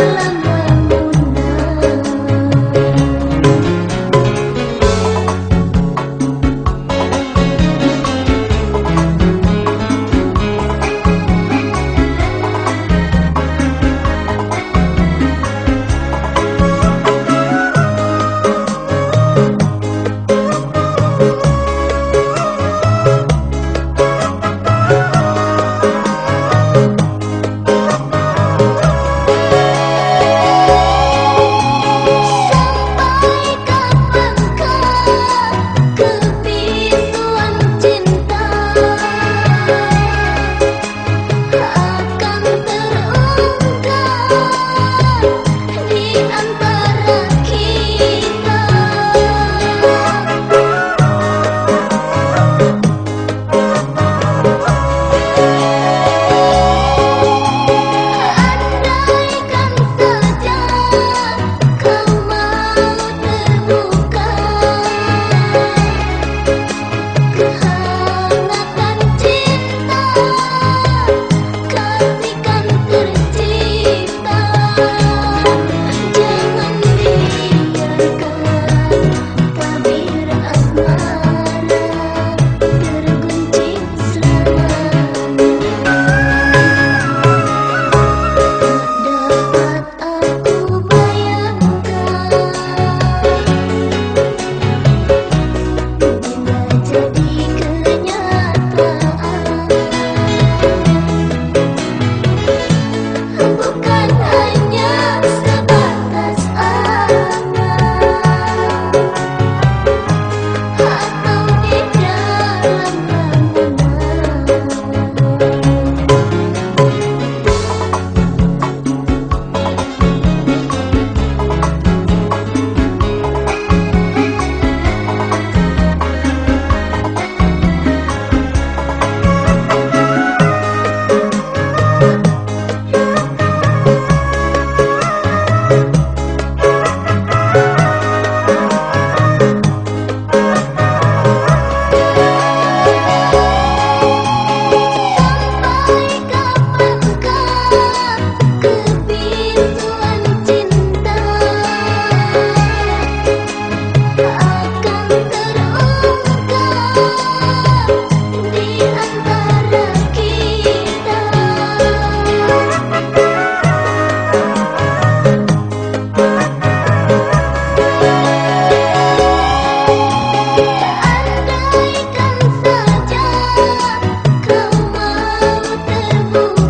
love. Andaikan mau terbuka